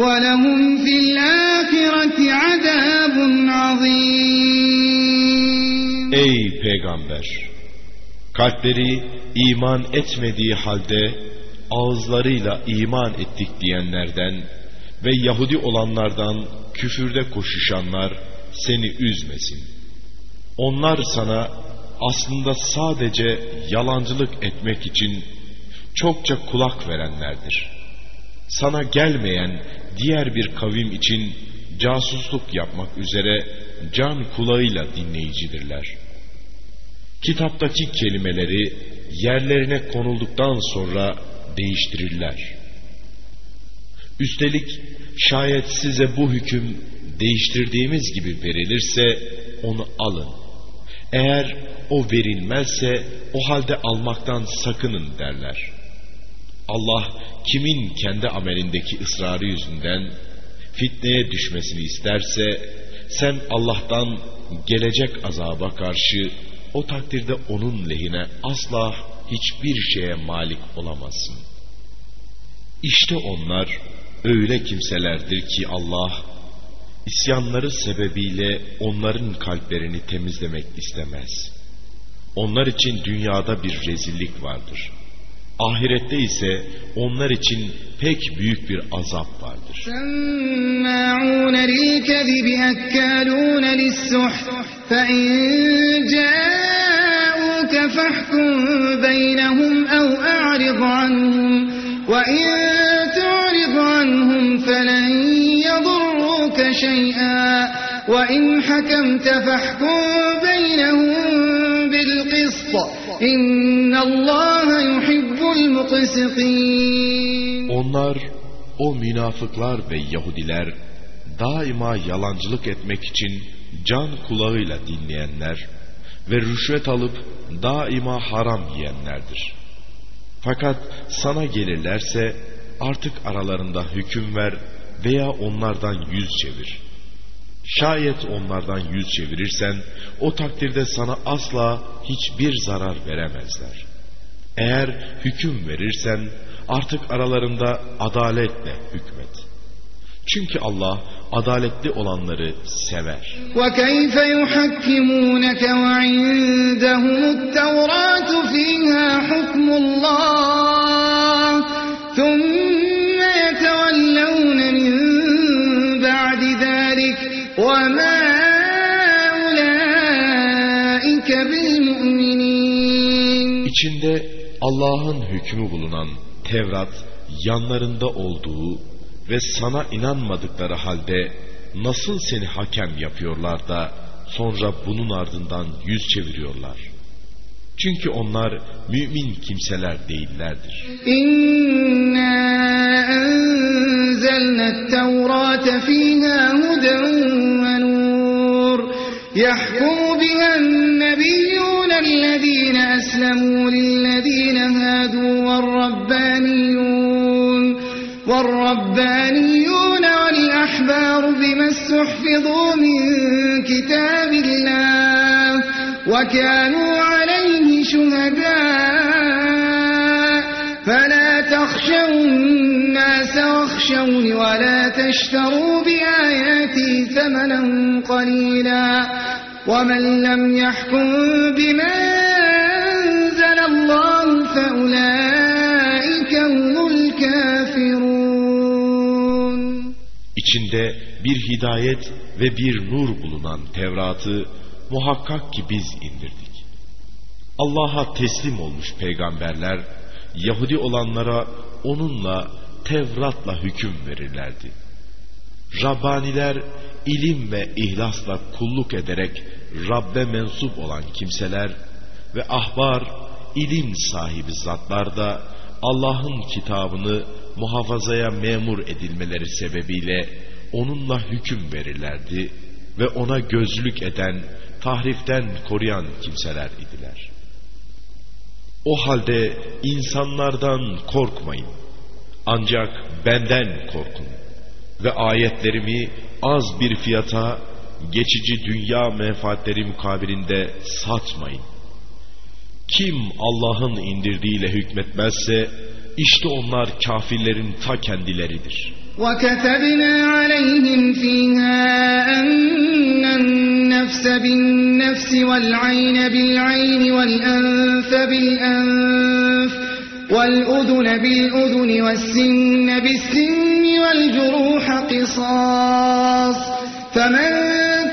ولهم في الآخرة عذاب عظيم Ey peygamber! Kalpleri iman etmediği halde ağızlarıyla iman ettik diyenlerden ve Yahudi olanlardan küfürde koşuşanlar seni üzmesin. Onlar sana aslında sadece yalancılık etmek için çokça kulak verenlerdir. Sana gelmeyen diğer bir kavim için casusluk yapmak üzere can kulağıyla dinleyicidirler. Kitaptaki kelimeleri yerlerine konulduktan sonra değiştirirler. Üstelik şayet size bu hüküm değiştirdiğimiz gibi verilirse onu alın. Eğer o verilmezse o halde almaktan sakının derler. Allah kimin kendi amelindeki ısrarı yüzünden fitneye düşmesini isterse sen Allah'tan gelecek azaba karşı o takdirde onun lehine asla hiçbir şeye malik olamazsın. İşte onlar öyle kimselerdir ki Allah isyanları sebebiyle onların kalplerini temizlemek istemez. Onlar için dünyada bir rezillik vardır. Ahirette ise onlar için pek büyük bir azap vardır. سماعون للكذب أكالون للسحت فإن جاءوك فاحكم بينهم أو أعرض عنهم وإن تعرض عنهم فلن يضروك شيئا وإن حكمت فاحكم بينهم بالقسط onlar, o münafıklar ve Yahudiler, daima yalancılık etmek için can kulağıyla dinleyenler ve rüşvet alıp daima haram yiyenlerdir. Fakat sana gelirlerse artık aralarında hüküm ver veya onlardan yüz çevir.'' Şayet onlardan yüz çevirirsen o takdirde sana asla hiçbir zarar veremezler. Eğer hüküm verirsen artık aralarında adaletle hükmet. Çünkü Allah adaletli olanları sever. وكيف يحكمونك وعندهم التوراة فيها حكم الله ثم وما أولئك بالمؤمنين İçinde Allah'ın hükmü bulunan Tevrat yanlarında olduğu ve sana inanmadıkları halde nasıl seni hakem yapıyorlar da sonra bunun ardından yüz çeviriyorlar. Çünkü onlar mümin kimseler değillerdir. إنا أنزلنا التوراة فيها هدى ونور. يحكم بها النبيون الذين أسلموا للذين هادوا والربانيون. والربانيون والأحبار بما استحفظوا من كتاب الله وكانوا عليه شهداء. فلا تخشوا الناس واخشوني ولا تشتروا بآياتي ثمنا قليلا ومن لم يحكم بما أنزل الله فأولئك هم الكافرون içinde bir hidayet ve bir nur bulunan Tevrat'ı muhakkak ki biz indirdik. Allah'a teslim olmuş peygamberler Yahudi olanlara onunla Tevrat'la hüküm verirlerdi. Rabbaniler ilim ve ihlasla kulluk ederek Rabbe mensup olan kimseler ve ahbar ilim sahibi zatlar da Allah'ın kitabını muhafazaya memur edilmeleri sebebiyle onunla hüküm verirlerdi ve ona gözlük eden, tahriften koruyan kimseler idiler. O halde insanlardan korkmayın. Ancak benden korkun. Ve ayetlerimi az bir fiyata geçici dünya menfaatleri mukabilinde satmayın. Kim Allah'ın indirdiğiyle hükmetmezse işte onlar kafirlerin ta kendileridir. وَكَتَبْنَا عَلَيْهِمْ فِيهَا أَنَّ النَّفْسَ بِالنَّفْسِ وَالْعَيْنَ بِالْعَيْنِ وَالْأَنفَ بِالْأَنفِ وَالْأُذُنَ بِالْأُذُنِ وَالسِّنَّ بِالسِّنِّ وَالْجُرُوحَ قِصَاصٌ فَمَنْ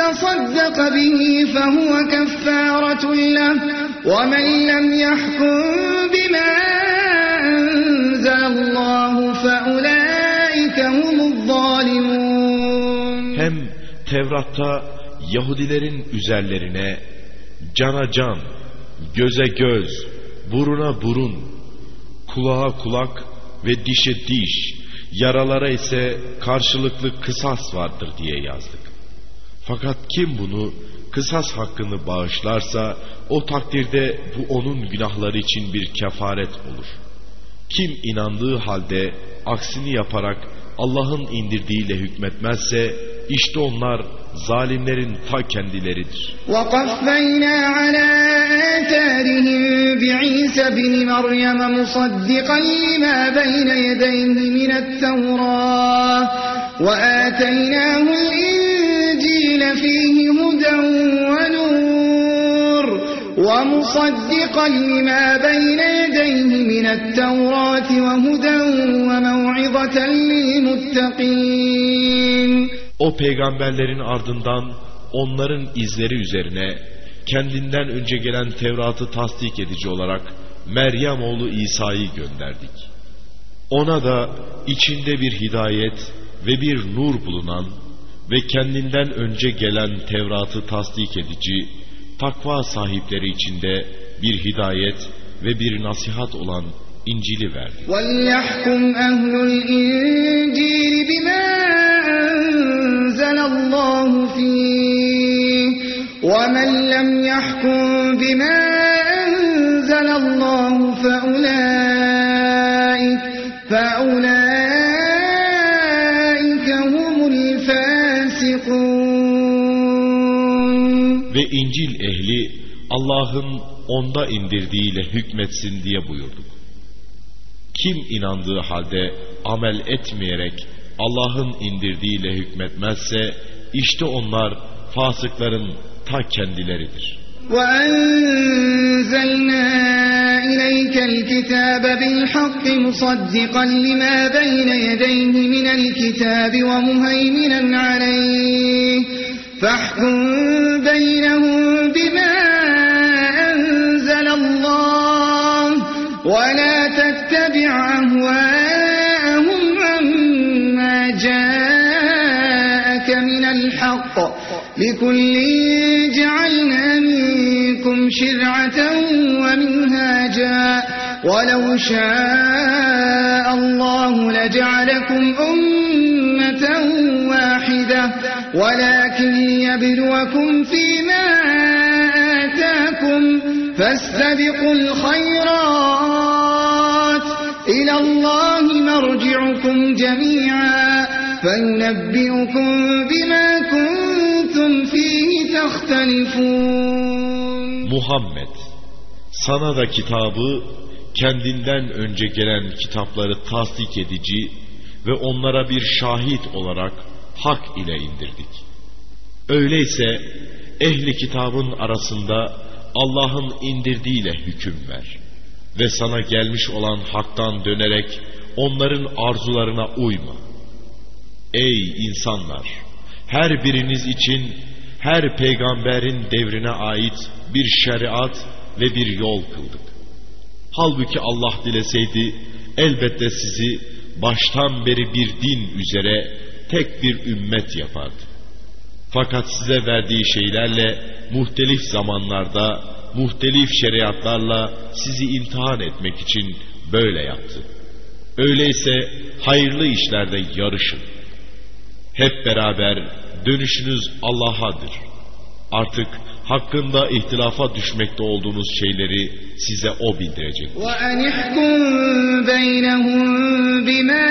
تَصَدَّقَ بِهِ فَهُوَ كَفَّارَةٌ لَهُ وَمَنْ لَمْ يَحْكُمْ بِمَا أَنْزَلَ اللَّهُ فَأُولَٰئِكَ هُمُ الظَّالِمُونَ Hem Tevrat'ta Yahudilerin üzerlerine cana can, göze göz, buruna burun, kulağa kulak ve dişe diş, yaralara ise karşılıklı kısas vardır diye yazdık. Fakat kim bunu kısas hakkını bağışlarsa o takdirde bu onun günahları için bir kefaret olur. Kim inandığı halde aksini yaparak Allah'ın indirdiğiyle hükmetmezse işte onlar zalimlerin ta kendileridir. وَقَفَّيْنَا عَلَى آثَارِهِمْ بِعِيسَى بْنِ مَرْيَمَ مُصَدِّقًا لِمَا بَيْنَ يَدَيْهِ مِنَ التَّوْرَاةِ وَآتَيْنَاهُ الْإِنْجِيلَ فِيهِ هُدًى وَنُورٌ وَمُصَدِّقًا لِمَا بَيْنَ يَدَيْهِ مِنَ التَّوْرَاةِ وَهُدًى وَمَوْعِظَةً لِلْمُتَّقِينَ O peygamberlerin ardından onların izleri üzerine kendinden önce gelen Tevrat'ı tasdik edici olarak Meryem oğlu İsa'yı gönderdik. Ona da içinde bir hidayet ve bir nur bulunan ve kendinden önce gelen Tevrat'ı tasdik edici, takva sahipleri içinde bir hidayet ve bir nasihat olan İncil'i verdik. وَلْيَحْكُمْ أَهْلُ الْإِنْجِيلِ بِمَا أَنزَلَ اللَّهُ فِيهِ وَمَنْ لَمْ يَحْكُمْ بِمَا أَنزَلَ اللَّهُ فَأُولَٰئِكَ فَأُولَٰئِكَ هُمُ الْفَاسِقُونَ Ve İncil ehli Allah'ın onda indirdiğiyle hükmetsin diye buyurduk. Kim inandığı halde amel etmeyerek Allah'ın indirdiğiyle hükmetmezse işte onlar fasıkların ta kendileridir. وأنزلنا إليك الكتاب بالحق مصدقا لما بين يديه من الكتاب ومهيمنا عليه فاحكم بينهم بما أنزل الله ولا تتبع أهواءهم لكل جعلنا منكم شرعة ومنهاجا. ولو شاء الله لجعلكم أمة واحدة. ولكن ليبلوكم فيما آتاكم. فاستبقوا الخيرات. إلى الله مرجعكم جميعا. فينبئكم بما كنتم فيه تختلفون Muhammed sana da kitabı kendinden önce gelen kitapları tasdik edici ve onlara bir şahit olarak hak ile indirdik. Öyleyse ehli kitabın arasında Allah'ın indirdiğiyle hüküm ver ve sana gelmiş olan haktan dönerek onların arzularına uyma. Ey insanlar! Her biriniz için her peygamberin devrine ait bir şeriat ve bir yol kıldık. Halbuki Allah dileseydi elbette sizi baştan beri bir din üzere tek bir ümmet yapardı. Fakat size verdiği şeylerle muhtelif zamanlarda, muhtelif şeriatlarla sizi imtihan etmek için böyle yaptı. Öyleyse hayırlı işlerde yarışın. Hep beraber dönüşünüz Allah'adır. Artık hakkında ihtilafa düşmekte olduğunuz şeyleri size O bildirecek. وَأَنِحْكُمْ بَيْنَهُمْ بِمَا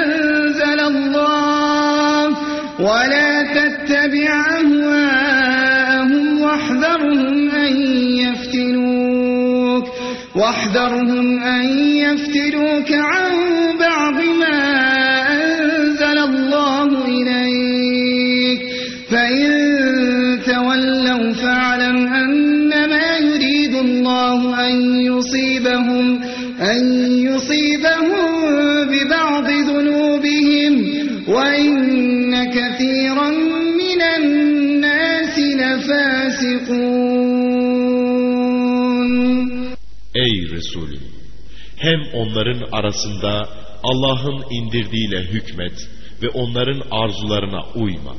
أَنزَلَ اللَّهُ وَلَا تَتَّبِعْ أَهْوَاءَهُمْ وَاحْذَرْهُمْ أَن يَفْتِنُوكَ وَاحْذَرْهُمْ أَن يَفْتِنُوكَ عَن بَعْضِ مَا onların arasında Allah'ın indirdiğiyle hükmet ve onların arzularına uyma.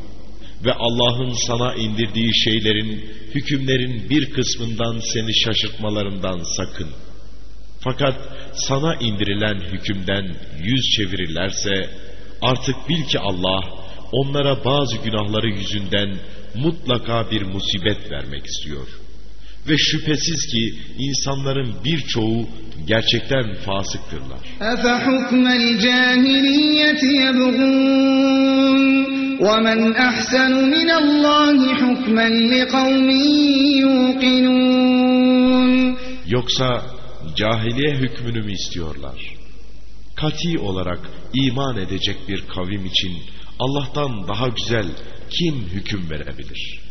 Ve Allah'ın sana indirdiği şeylerin, hükümlerin bir kısmından seni şaşırtmalarından sakın. Fakat sana indirilen hükümden yüz çevirirlerse, artık bil ki Allah, onlara bazı günahları yüzünden mutlaka bir musibet vermek istiyor.'' Ve şüphesiz ki insanların birçoğu gerçekten fasıktırlar. أَفَحُكْمَ الْجَاهِلِيَّةِ يَبْغُونَ وَمَنْ أَحْسَنُ مِنَ اللَّهِ حُكْمًا لِقَوْمٍ يُوقِنُونَ Yoksa cahiliye hükmünü mü istiyorlar? Kati olarak iman edecek bir kavim için Allah'tan daha güzel kim hüküm verebilir?''